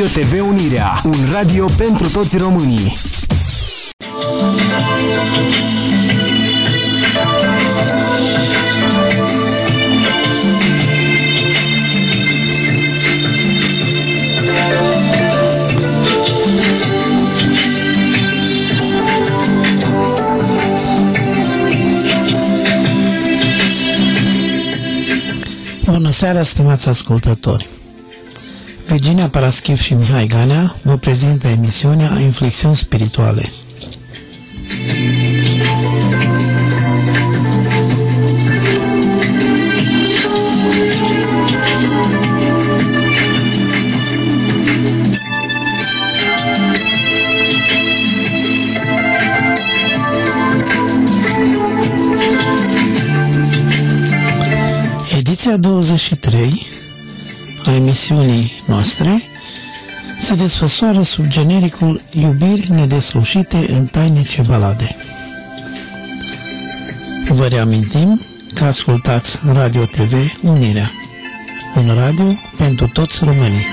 Radio TV Unirea, un radio pentru toți românii. Bună seara, stimați ascultători! Virginia Paraschiv și Mihai Ganea vă prezintă emisiunea Inflexiuni Spirituale. Ediția 23 a emisiunii noastre se desfășoară sub genericul Iubiri nedeslușite în tainice balade. Vă reamintim că ascultați Radio TV Unirea, un radio pentru toți românii.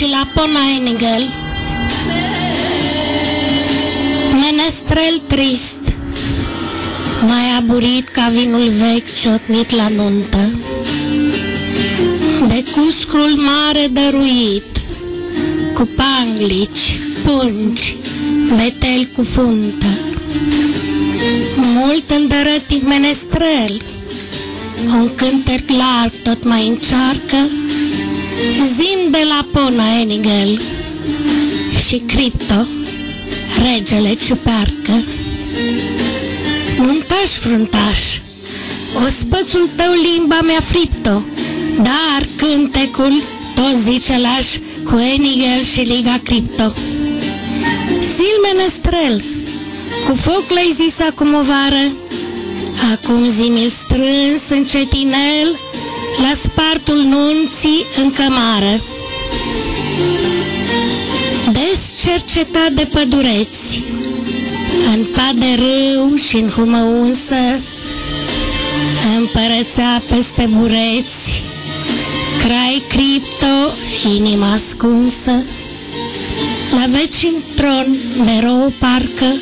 Și la Pona Enigel. Menestrel trist, mai aburit ca vinul vechi ciotnit la nuntă, de cuscul mare dăruit, cu panglici, pungi, metel cu funtă. Mult îndărătit menestrel, un cântec larg tot mai încearcă, zim de la Pona Enigel și Cripto, regele ciupercă. Muntaș fruntaș, ospățul tău limba mi-a fripto, dar cântecul tot zice laș cu Enigel și Liga Cripto. Zil menestrel, cu foc l-ai zis acum o vară, acum zimil strâns în cetinel, la spartul nunții în cămară. Des cercetat de pădureți, în pad de râu și în humă unsă, împărățea peste bureți, crai cripto, inima ascunsă, la vecin tron de rău parcă,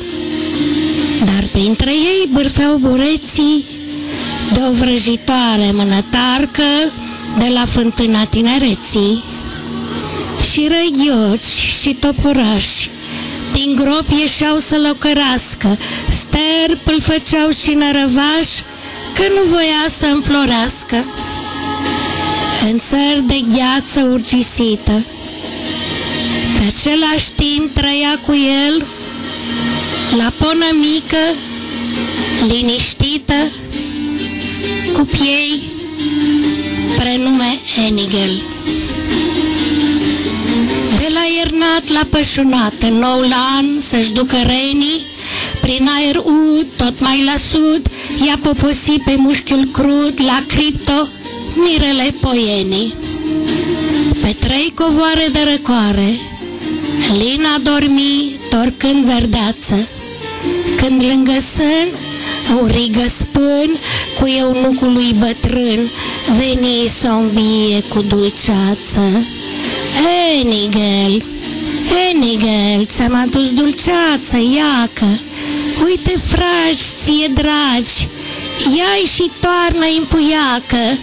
dar printre ei bârfeau bureții de o vrăjitoare mânătarcă de la fântâna tinereții. Și răghioci și topurași din grop ieșeau să locărască, sterp îl făceau și nărăvaș că nu voia să înflorească. În țări de gheață urgisită, pe același timp trăia cu el la ponă mică, liniștită, cu piei, prenume Enigel. De la iernat la pășunat, în noul an să-și ducă renii, prin aer ud, tot mai la sud, ia poposi pe mușchiul crud, la cripto, mirele poienii. Pe trei covoare de răcoare, Lina dormi, torcând verdeață, când lângă sân, o rigă spân, cu eunucul lui bătrân, veni sombie cu dulceață. Enigel, Enigel, ți-am adus dulceață, iacă, uite fragi, ție dragi, ia și toarnă în puiacă.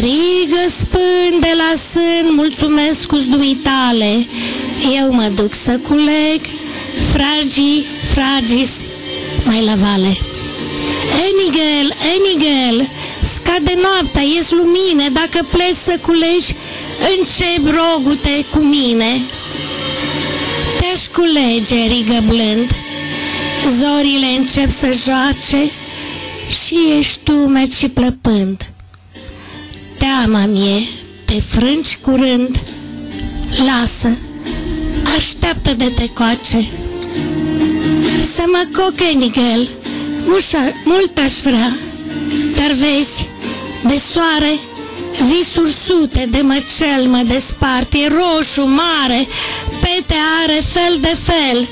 Rigă spân de la sân, mulțumesc cu dumitale, eu mă duc să culeg, fragii, fragis, mai la vale. Enigel, Enigel, scade noaptea, ies lumine, dacă pleci să culegi, încep rogute cu mine. Te-aș culege, rigă blând, zorile încep să joace și ești tumet și plăpând. Teama mie, te frângi curând, lasă, așteaptă de te coace. Să mă coc, Enigel, Mușa, mult aș vrea, dar vezi, de soare, visuri sute de măcel mă despart, e roșu, mare, pete are fel de fel.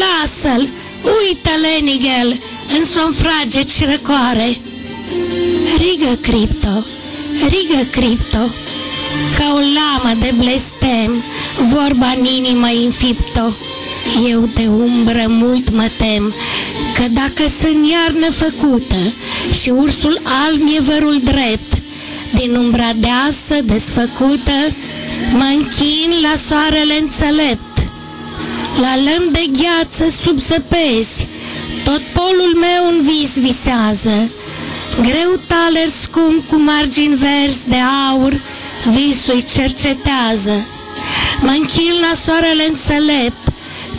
Lasă-l, uită-l, Enigel, în somn frage și răcoare. Rigă cripto, rigă cripto, ca o lamă de blestem, vorba în inimă infipto. Eu de umbră mult mă tem, că dacă sunt iarnă făcută și ursul alb e vărul drept, din umbra deasă desfăcută, mă închin la soarele înțelept. La lăm de gheață sub zăpezi, tot polul meu în vis visează. Greu taler scump cu margini verzi de aur, visul cercetează. Mă închin la soarele înțelept,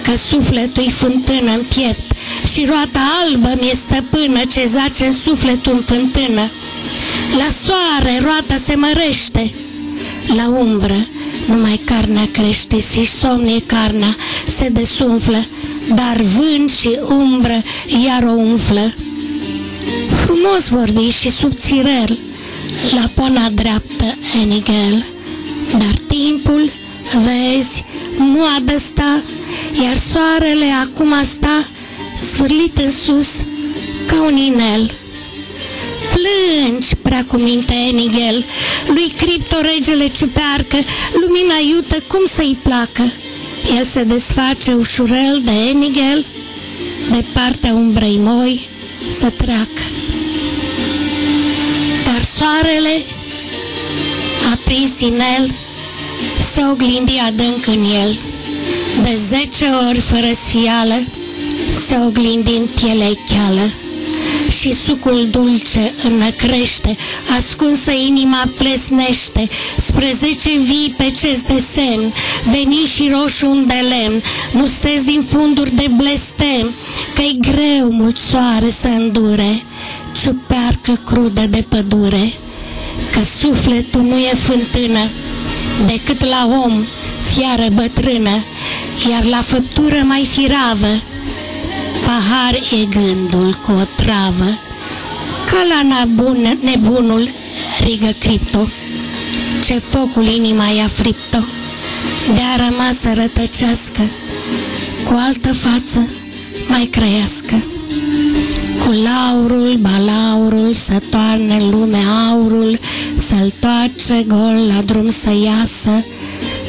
că sufletul-i fântână în piept și roata albă mi-e stăpână ce zace în sufletul în fântână. La soare roata se mărește, la umbră numai carnea crește și somnie carnea se desumflă, dar vânt și umbră iar o umflă. Frumos vorbi și subțirel, la pona dreaptă Enigel, dar timpul, vezi, nu adăsta, iar soarele acum sta zvârlit în sus ca un inel. Plângi, prea cu minte Enigel, lui Cripto regele ciupearcă, lumina iută cum să-i placă. El se desface ușurel de Enigel, de partea umbrei moi să treacă. Dar soarele, aprins în el, se oglindi adânc în el. De zece ori fără sfială, se oglindi în pielea cheală și sucul dulce înăcrește, ascunsă inima plesnește, spre zece vii pe ce de sen, veni și roșu un de lemn, nu stezi din funduri de blestem, că-i greu mult soare să îndure, ciupearcă crudă de pădure, că sufletul nu e fântână, decât la om, fiară bătrână, iar la făptură mai firavă, pahar e gândul cu o travă, ca la nebun, nebunul rigă cripto, ce focul inima i-a fripto, de-a rămas să rătăcească, cu altă față mai crăiască. Cu laurul, balaurul, să toarne în lume aurul, să-l toace gol la drum să iasă,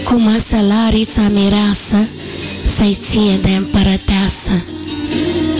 cu măsălarița mireasă, să-i ție de împărăteasă. you.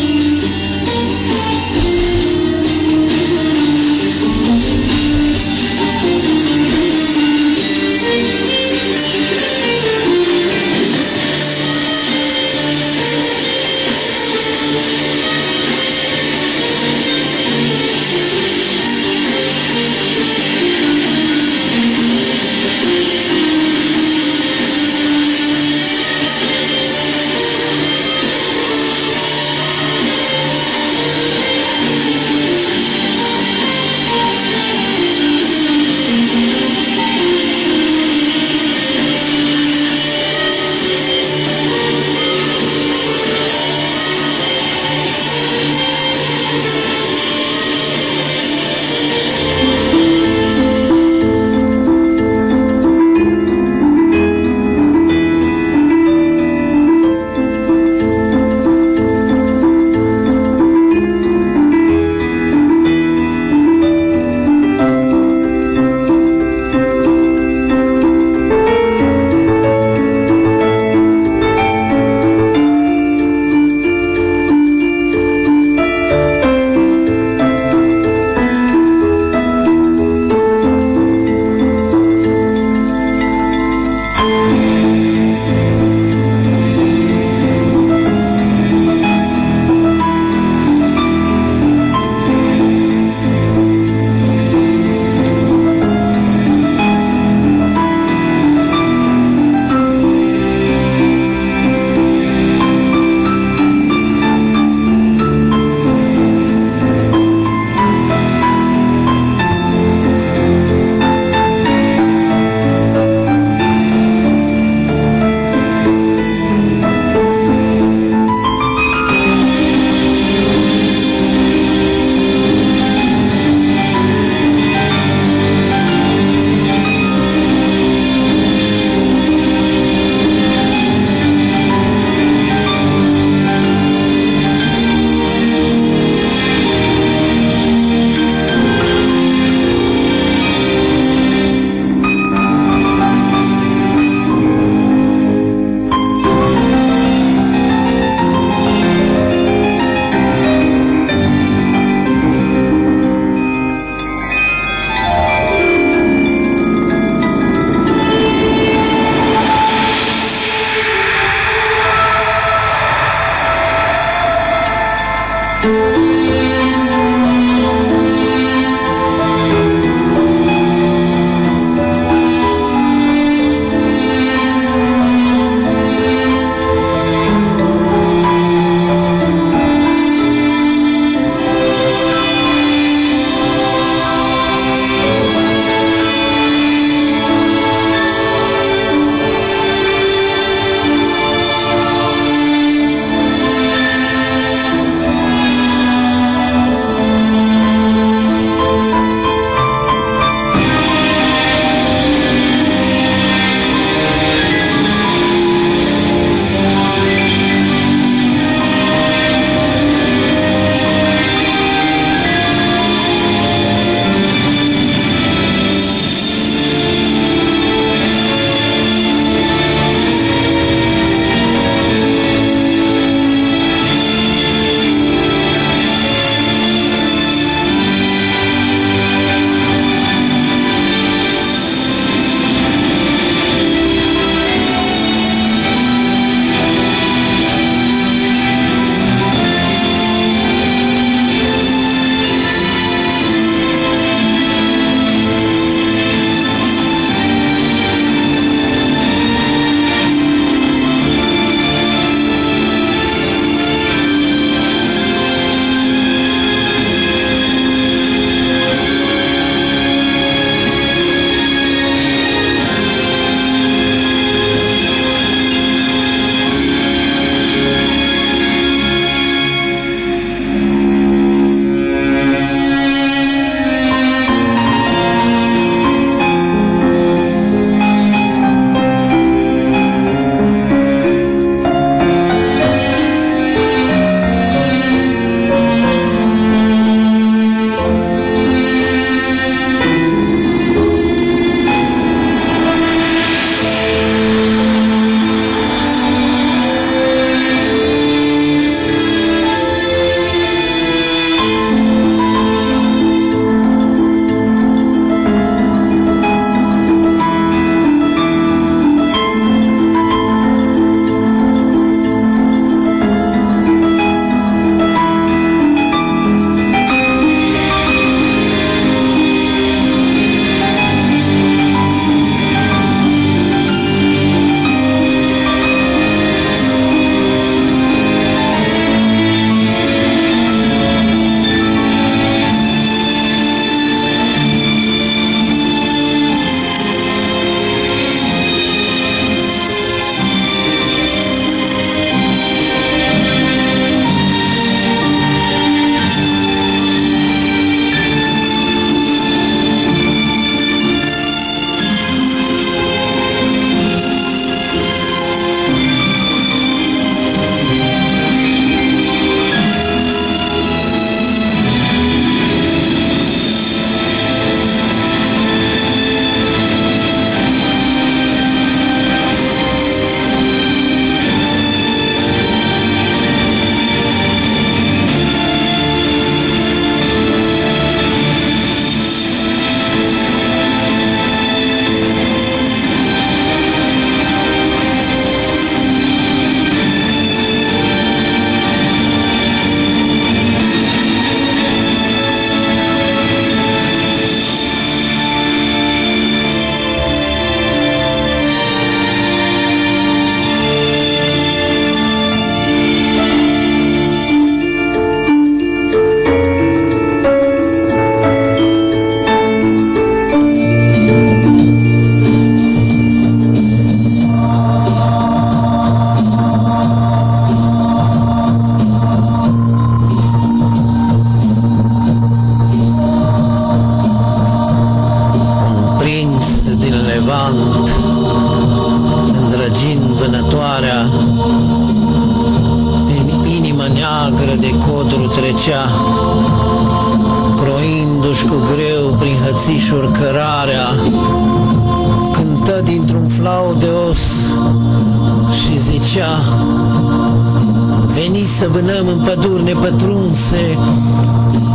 Să vânăm în păduri nepătrunse,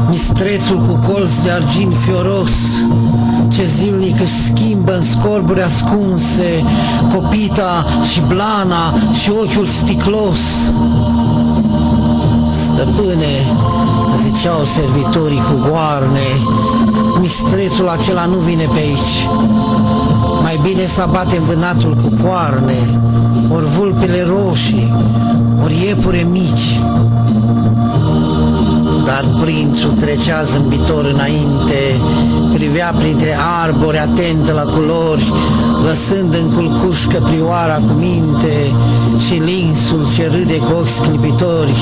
mistrețul cu colț de argint fioros, ce zilnic își schimbă în scorburi ascunse, copita și blana și ochiul sticlos. Stăpâne, ziceau servitorii cu goarne, mistrețul acela nu vine pe aici. Mai bine să abatem vânatul cu coarne, ori vulpile roșii, ori iepure mici. Dar prințul trecea zâmbitor înainte, privea printre arbori atent la culori, lăsând în culcuș căprioara cu minte și linsul ce râde cu ochi sclipitori.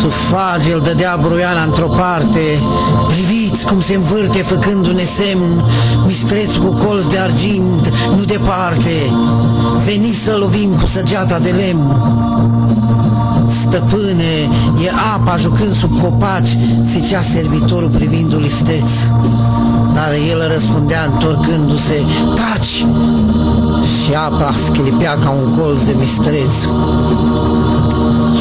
Sub fage îl dădea bruiana într-o parte, priviți cum se învârte făcându-ne semn, mistrețul cu colț de argint, nu departe, veniți să lovim cu săgeata de lemn. Stăpâne, e apa jucând sub copaci, zicea servitorul privindu-l isteț. Dar el răspundea întorcându-se, taci! Și apa sclipea ca un colț de mistreț.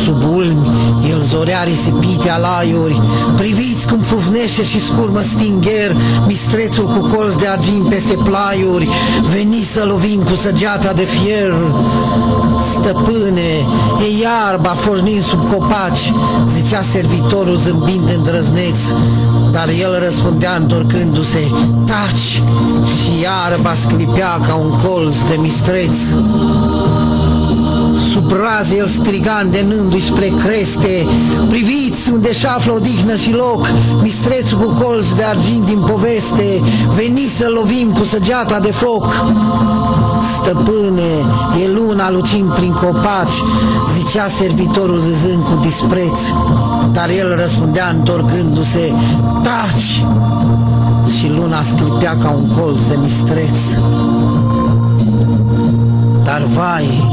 Sub ulmi, el zorea risipite alaiuri, priviți cum fufnește și scurmă stingher, mistrețul cu colț de argint peste plaiuri, veni să lovim cu săgeata de fier. Stăpâne, e iarba foșnind sub copaci, zicea servitorul zâmbind îndrăzneț, dar el răspundea întorcându-se, taci, și iarba sclipea ca un colț de mistreț. Sub raze el striga îndemnându-i spre creste, priviți unde și află odihnă și loc, mistrețul cu colț de argint din poveste, veniți să lovim cu săgeata de foc. Stăpâne, e luna lucind prin copaci, zicea servitorul zâzând cu dispreț, dar el răspundea întorcându-se, taci! Și luna sclipea ca un colț de mistreț. Dar vai,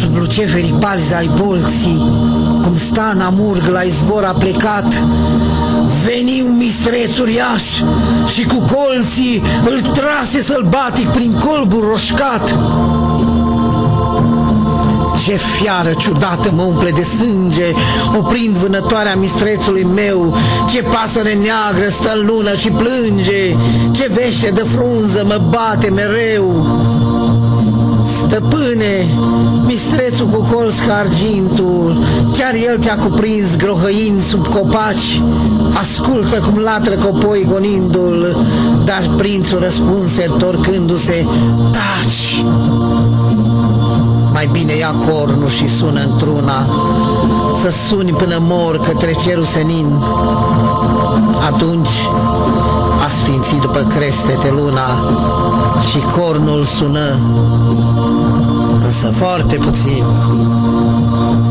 sub luceferii palzi ai bolții, cum sta în amurg la izvor a plecat, veni un mistreț uriaș și cu colții îl trase sălbatic prin colbul roșcat. Ce fiară ciudată mă umple de sânge, oprind vânătoarea mistrețului meu, ce pasăre neagră stă în lună și plânge, ce vește de frunză mă bate mereu. Stăpâne, mistrețul cu colț ca argintul, chiar el te-a cuprins grohăind sub copaci, ascultă cum latră copoi gonindu-l, dar prințul răspunse întorcându-se, taci! Mai bine ia cornul și sună într-una, să suni până mor către cerul senin. Atunci a sfințit după crestete luna și cornul sună, abbastanza forte e positivo.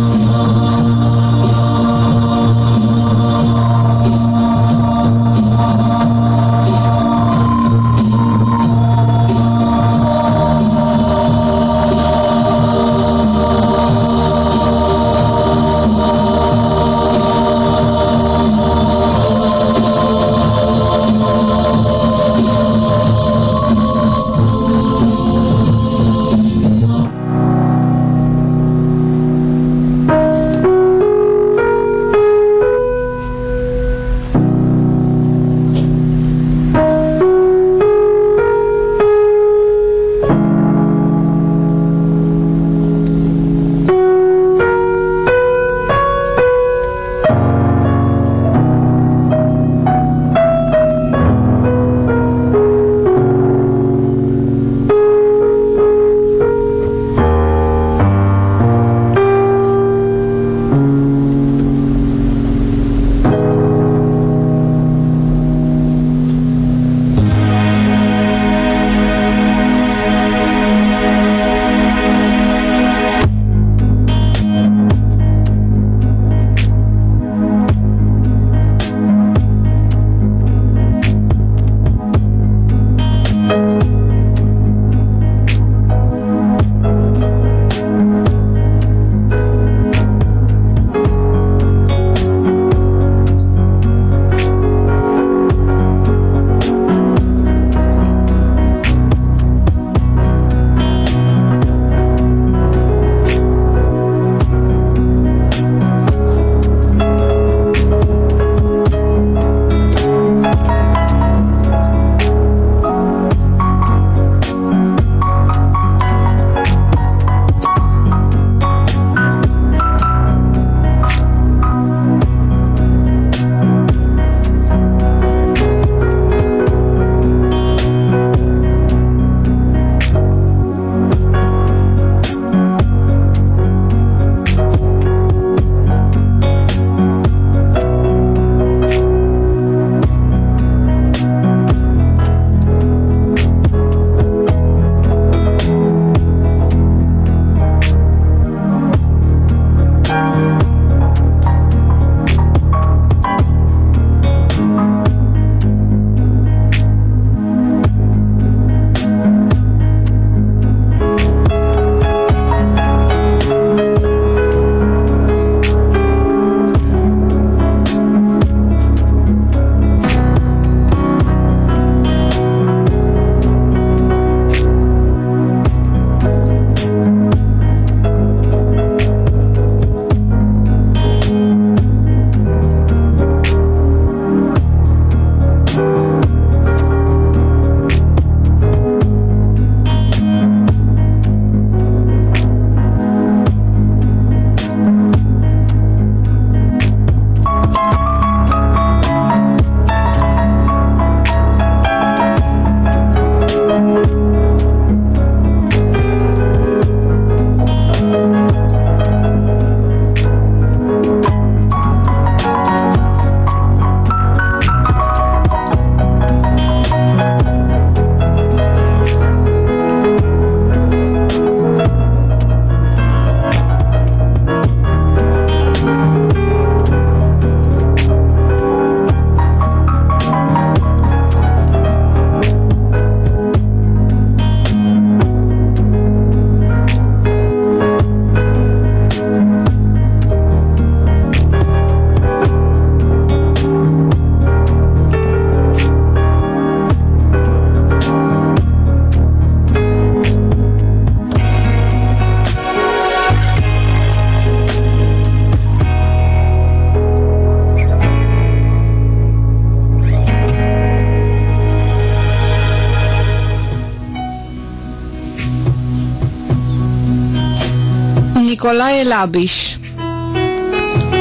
Nicolae Labiș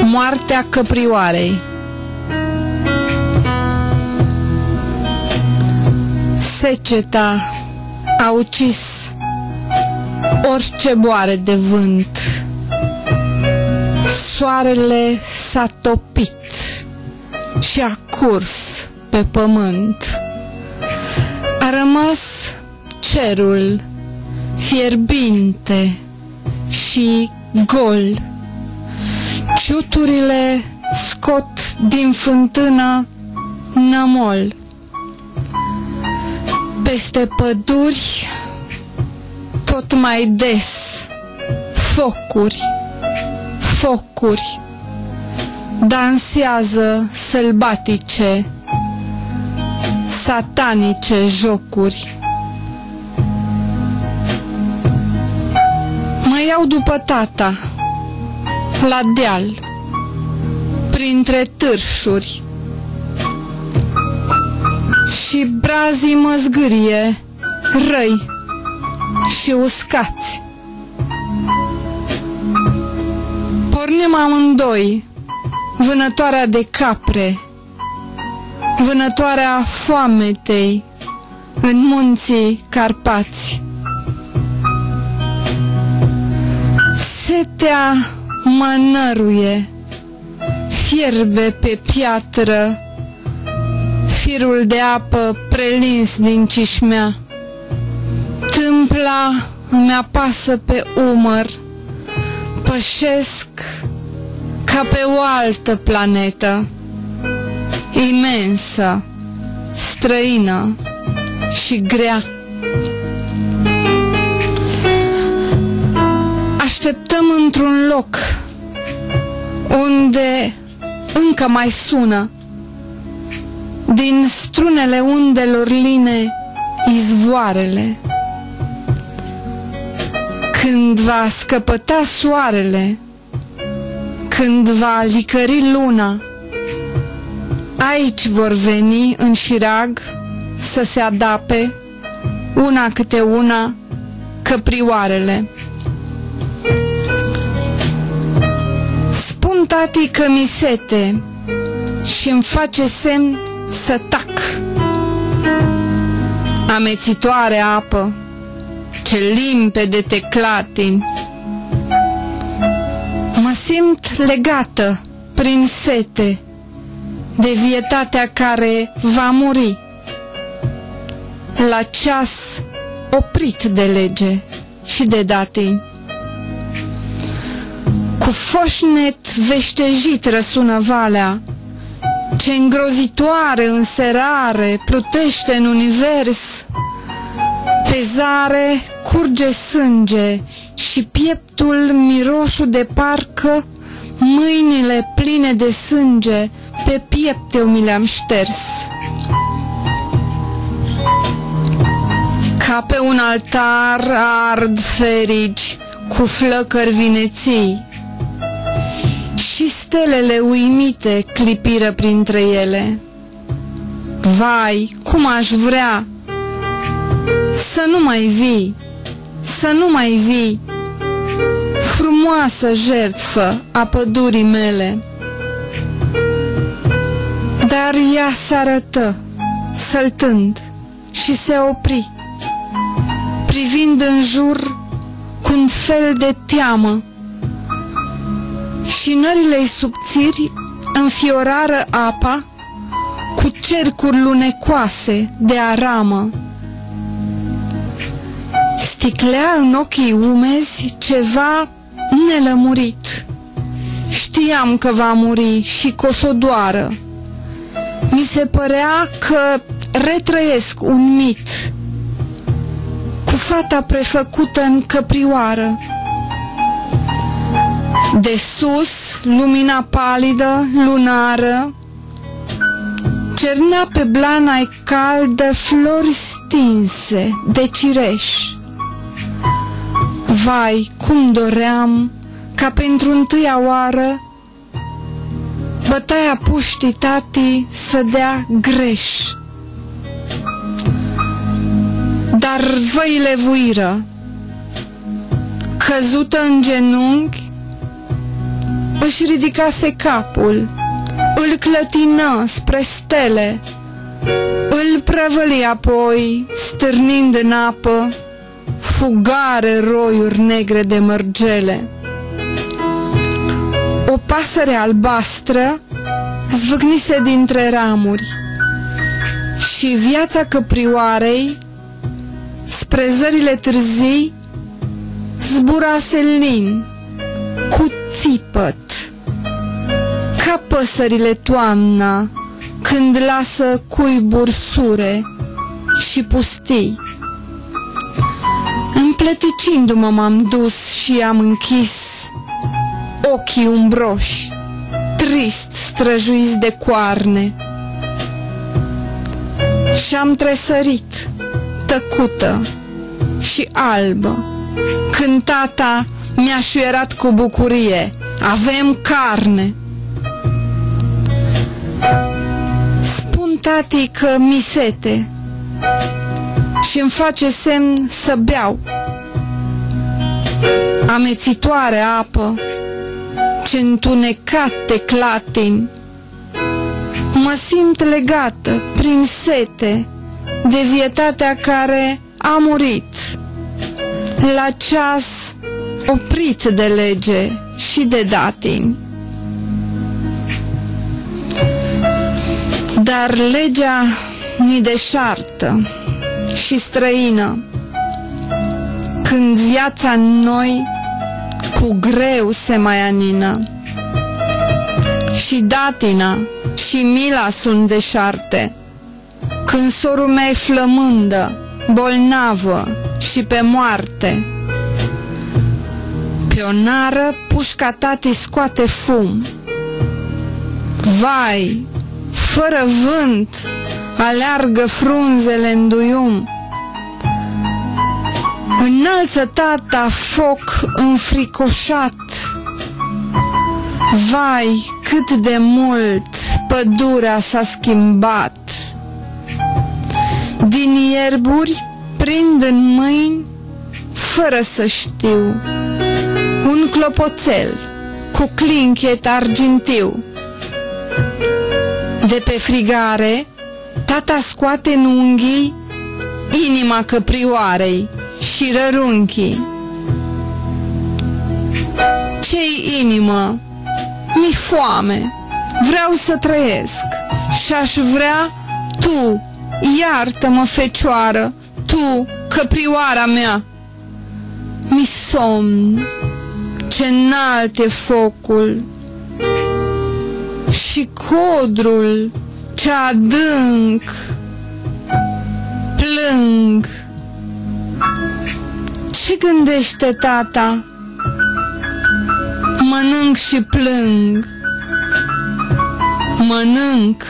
Moartea căprioarei. Seceta a ucis orice boare de vânt. Soarele s-a topit și a curs pe pământ. A rămas cerul fierbinte și gol. Ciuturile scot din fântână nămol. Peste păduri tot mai des focuri, focuri dansează sălbatice, satanice jocuri. Mă iau după tata, la deal, printre târșuri. Și brazii mă zgârie, răi și uscați. Pornim amândoi, vânătoarea de capre, vânătoarea foametei în munții Carpați. Setea mă năruie, fierbe pe piatră, firul de apă prelins din cișmea. Tâmpla îmi apasă pe umăr, pășesc ca pe o altă planetă, imensă, străină și grea. Așteptăm într-un loc unde încă mai sună din strunele undelor line izvoarele. Când va scăpăta soarele, când va licări luna, aici vor veni în șirag să se adape una câte una căprioarele. Tati că mi sete și îmi face semn să tac. Amețitoare apă, ce limpede te clatin. Mă simt legată prin sete de vietatea care va muri. La ceas oprit de lege și de datini. Cu foșnet veștejit răsună valea, ce îngrozitoare înserare plutește în univers. Pe zare curge sânge și pieptul miroșu de parcă mâinile pline de sânge pe piept eu mi le-am șters. Ca pe un altar ard ferici cu flăcări vineții, și stelele uimite clipiră printre ele. Vai, cum aș vrea să nu mai vii, să nu mai vii, frumoasă jertfă a pădurii mele. Dar ea se arătă, săltând, și se opri, privind în jur cu un fel de teamă și nările subțiri înfiorară apa cu cercuri lunecoase de aramă. Sticlea în ochii umezi ceva nelămurit. Știam că va muri și că o să doară. Mi se părea că retrăiesc un mit cu fata prefăcută în căprioară. De sus, lumina palidă, lunară, cernea pe blana caldă flori stinse de cireș. Vai, cum doream ca pentru întâia oară bătaia puștii tati să dea greș. Dar văile vuiră, căzută în genunchi, își ridicase capul, îl clătină spre stele, îl prăvăli apoi, stârnind în apă, fugare roiuri negre de mărgele. O pasăre albastră zvâcnise dintre ramuri și viața căprioarei spre zările târzii zburase lin cu țipăt ca păsările toamna când lasă cuiburi sure și pustii. Împleticindu-mă m-am dus și am închis ochii umbroși, trist străjuiți de coarne. Și-am tresărit, tăcută și albă, când tata mi-a șuierat cu bucurie, avem carne. Spun tatii că mi sete. Și îmi face semn să beau. Amețitoare apă, ce întunecat te clatin, mă simt legată prin sete de vietatea care a murit. La ceas oprit de lege și de datini. Dar legea ni deșartă și străină, când viața în noi cu greu se mai anină. Și datina și mila sunt deșarte, când sorul mea flămândă, bolnavă și pe moarte. Pe o nară pușca tati scoate fum. Vai, fără vânt, aleargă frunzele în duium. Înalță tata foc înfricoșat. Vai, cât de mult pădurea s-a schimbat. Din ierburi prind în mâini, fără să știu, un clopoțel cu clinchet argintiu. De pe frigare, tata scoate în unghii inima căprioarei și rărunchii. Ce-i inimă? Mi foame, vreau să trăiesc și aș vrea tu, iartă-mă, fecioară, tu, căprioara mea. Mi somn, ce înalte focul și codrul ce adânc plâng. Ce gândește tata? Mănânc și plâng. Mănânc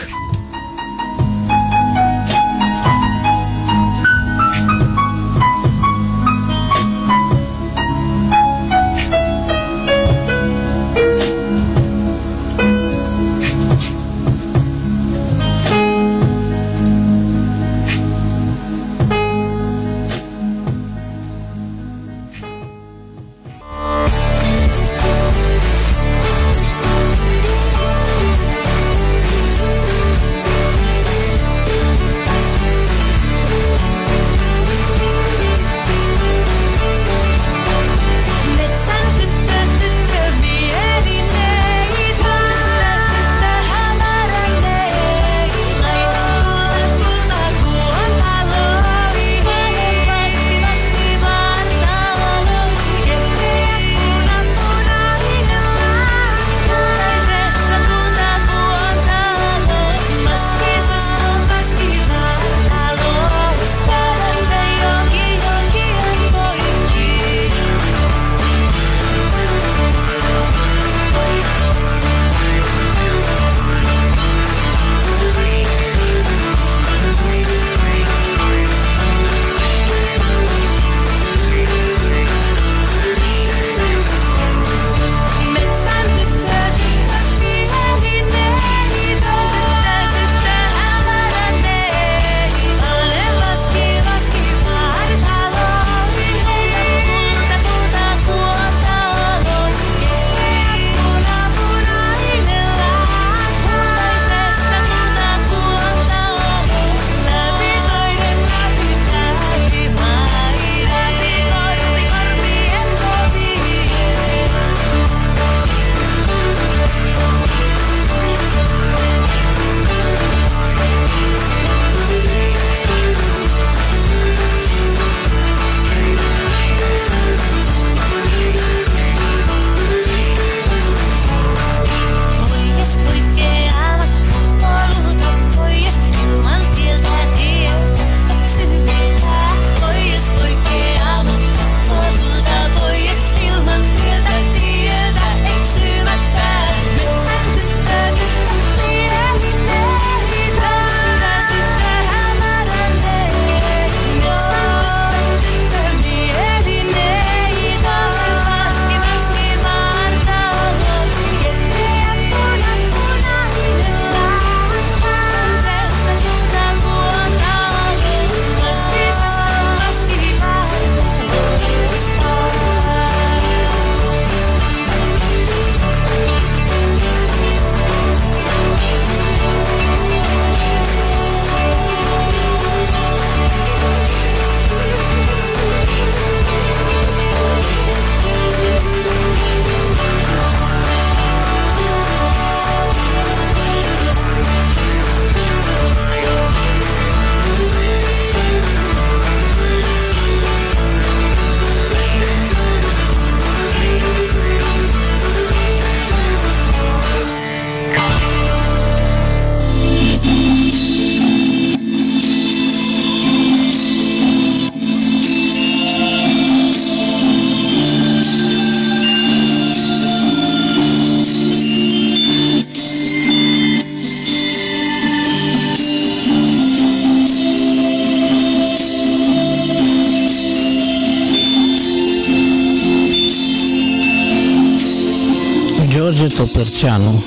Topărceanu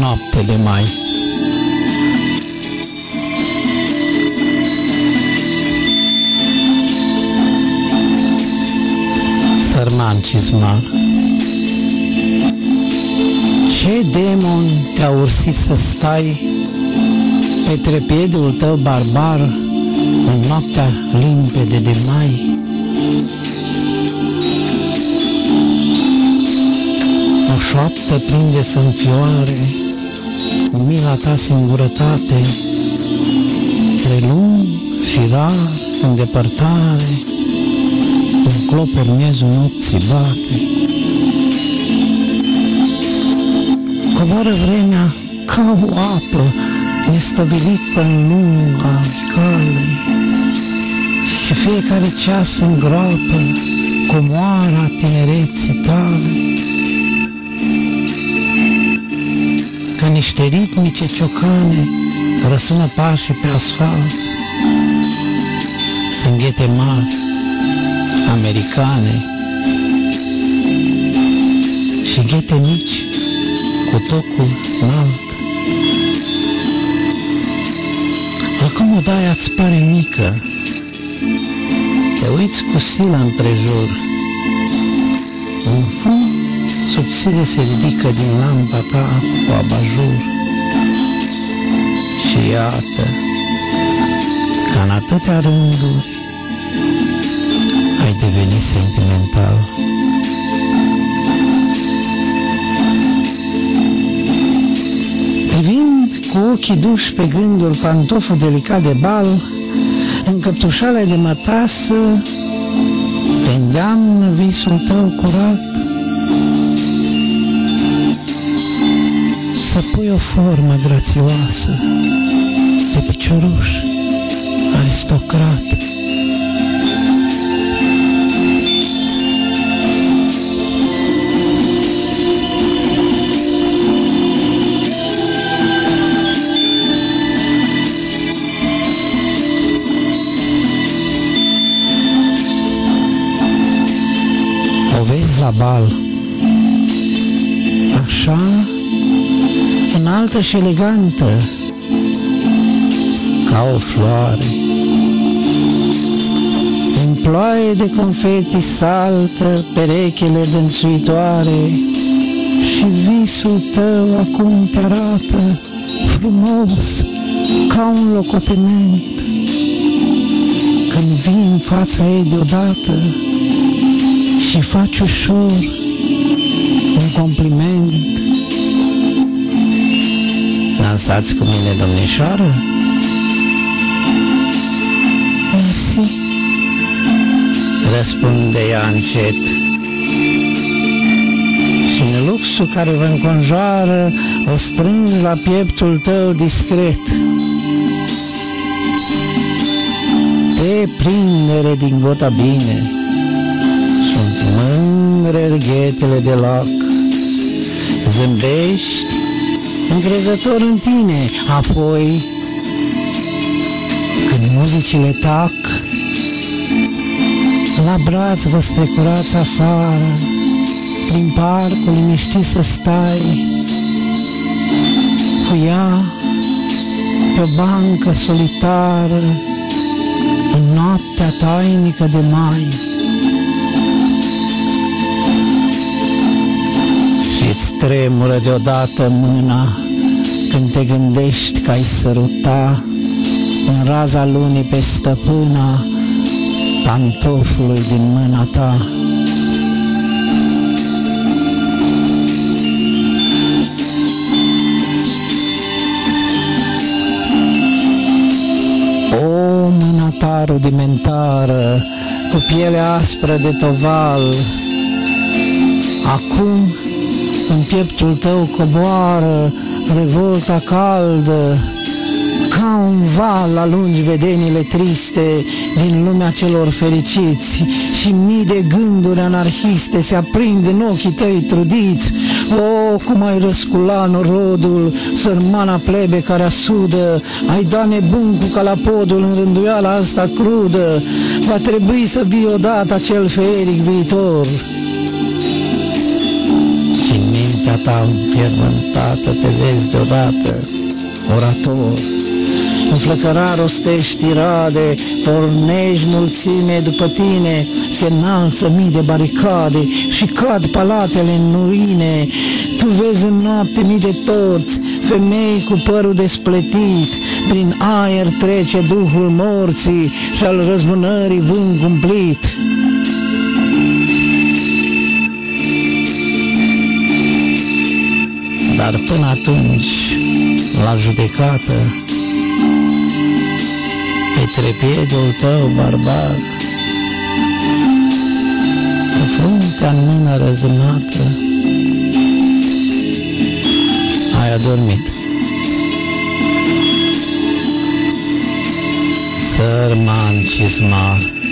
Noapte de mai. Sărman cizmar Ce demon te-a ursit să stai pe trepiedul tău barbar în noaptea limpede de mai? Șoaptă prinde să înfioare mila ta singurătate, prelung și rar în depărtare, un clopot miezul nopții bate. Coboară vremea ca o apă nestăvilită în lunga cale și fiecare ceas îngroapă comoara tinereții tale. Niște ritmice ciocane răsună pașii pe asfalt. Sunt ghete mari, americane și ghete mici cu tocul înalt. Acum o daia îți pare mică, te uiți cu silă împrejur, un fum subțire se ridică din lampa ta cu abajur. Și iată, ca în atâtea rânduri, ai devenit sentimental. Privind cu ochii duși pe gândul pantoful delicat de bal, în căptușale de mătasă, te îndeamnă visul tău curat să pui o formă grațioasă de picioruș aristocrat. O vezi la bal, așa înaltă și elegantă, ca o floare. În ploaie de confeti saltă perechele dânsuitoare și visul tău acum te arată frumos ca un locotenent. Când vii în fața ei deodată și faci ușor Dansați cu mine, domnișoară? Mersi, răspunde ea încet. Și în luxul care vă înconjoară, o strângi la pieptul tău discret. Te prindere din gota bine, sunt mândre rghetele de loc. Zâmbești încrezător în tine, apoi când muzicile tac, la braț vă strecurați afară, prin parcul liniștit să stai, cu ea pe o bancă solitară, în noaptea tainică de mai. Și-ți tremură deodată mâna când te gândești că ai săruta în raza lunii pe stăpâna pantofului din mâna ta. O mâna ta rudimentară, cu piele aspră de toval, acum în pieptul tău coboară revolta caldă, ca un val alungi vedenile triste din lumea celor fericiți și mii de gânduri anarhiste se aprind în ochii tăi trudiți. O, cum ai răscula norodul, sărmana plebe care asudă, ai da nebun cu calapodul în rânduiala asta crudă, va trebui să vii odată acel feric viitor. Dragostea ta înfiermântată te vezi deodată, orator. În flăcăra rostești tirade, pornești mulțime după tine, se înalță mii de baricade și cad palatele în ruine. Tu vezi în noapte mii de toți, femei cu părul despletit, prin aer trece duhul morții și al răzbunării vânt cumplit. Dar până atunci, la judecată, pe trepiedul tău barbar, cu fruntea în mână răzânată, ai adormit. Sărman cizmar, Vestis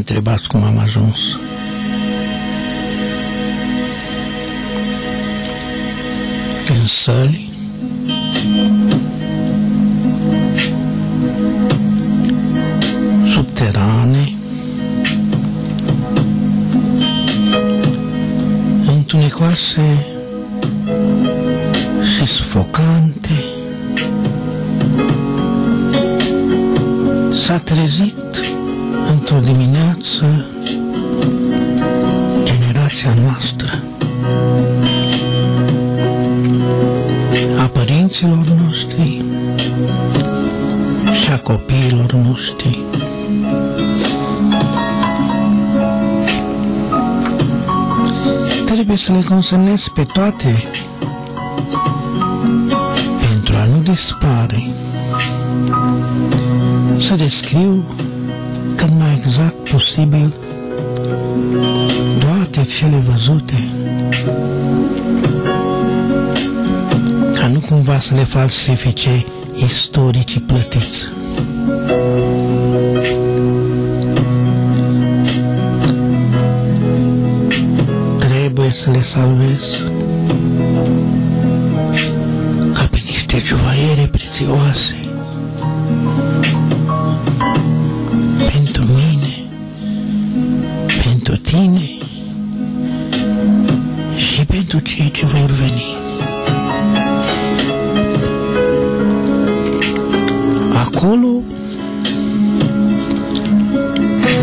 Nu mă întrebați cum am ajuns. Prin săli, subterane, întunecoase și sufocante, s-a trezit într-o dimineață generația noastră a părinților noștri și a copiilor noștri. Trebuie să le consemnez pe toate pentru a nu dispare. Să descriu cât mai exact posibil toate cele văzute ca nu cumva să le falsifice istoricii plătiți. Trebuie să le salvez ca pe niște juvaiere prețioase și pentru cei ce vor veni. Acolo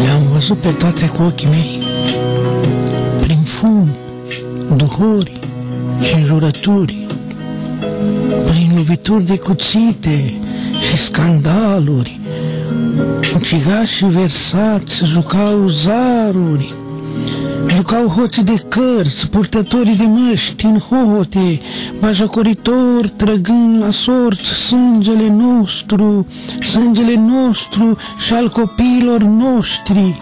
le-am văzut pe toate cu ochii mei, prin fum, duhuri și înjurături, prin lovituri de cuțite și scandaluri, ucigașii versați jucau zaruri, jucau hoții de cărți, purtătorii de măști în hohote, bajocoritori trăgând la sorți sângele nostru, sângele nostru și al copiilor noștri.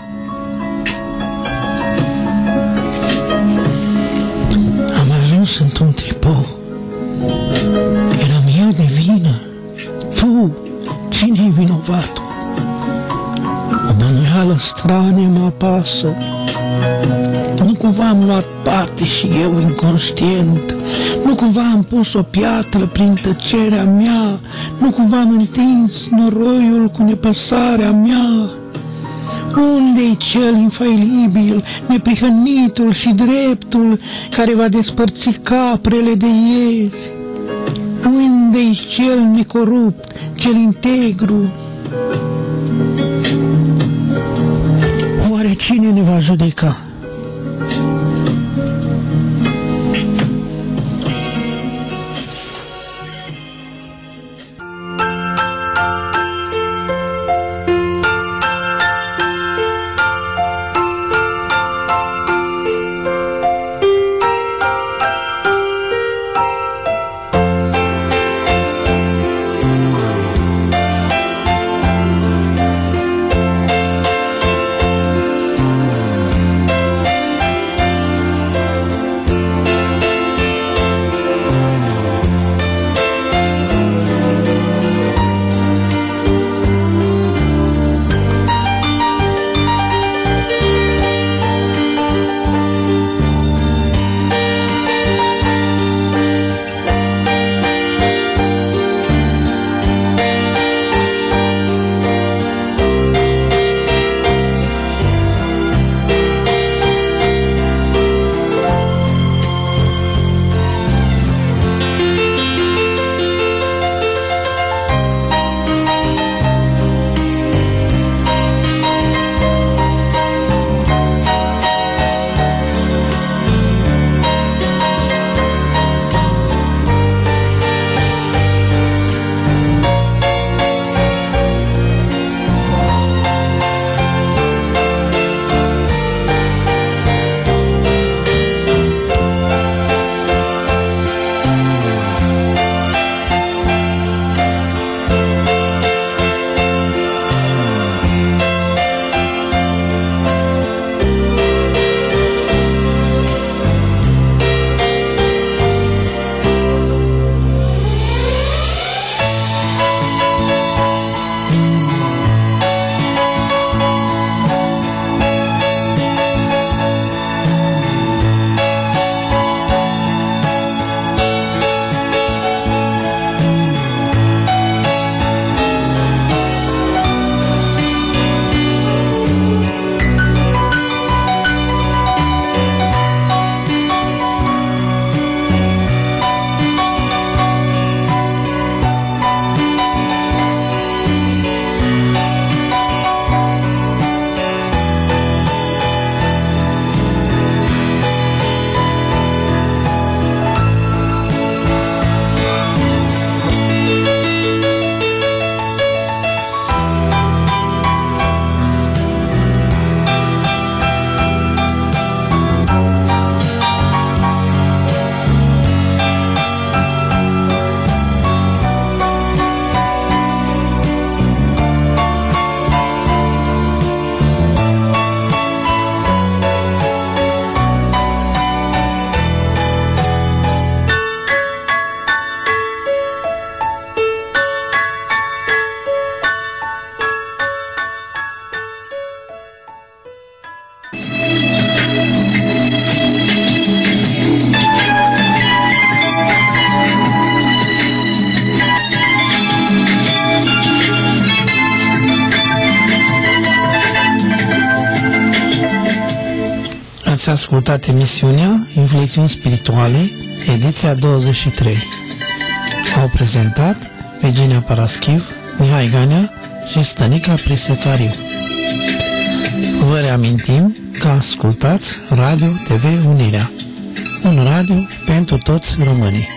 Am ajuns într-un tripou. Eram eu de vină. Tu, cine-i vinovatul? O bănuială stranie mă apasă. Nu cumva am luat parte și eu inconștient, nu cumva am pus o piatră prin tăcerea mea, nu cumva am întins noroiul cu nepăsarea mea. Unde-i cel infailibil, neprihănitul și dreptul care va despărți caprele de iezi? Unde-i cel necorupt, cel integru? Oare cine ne va judeca? Ascultat emisiunea Inflexiuni Spirituale, ediția 23. Au prezentat Virginia Paraschiv, Mihai Ganea și Stanica Prisecariu. Vă reamintim că ascultați Radio TV Unirea, un radio pentru toți românii.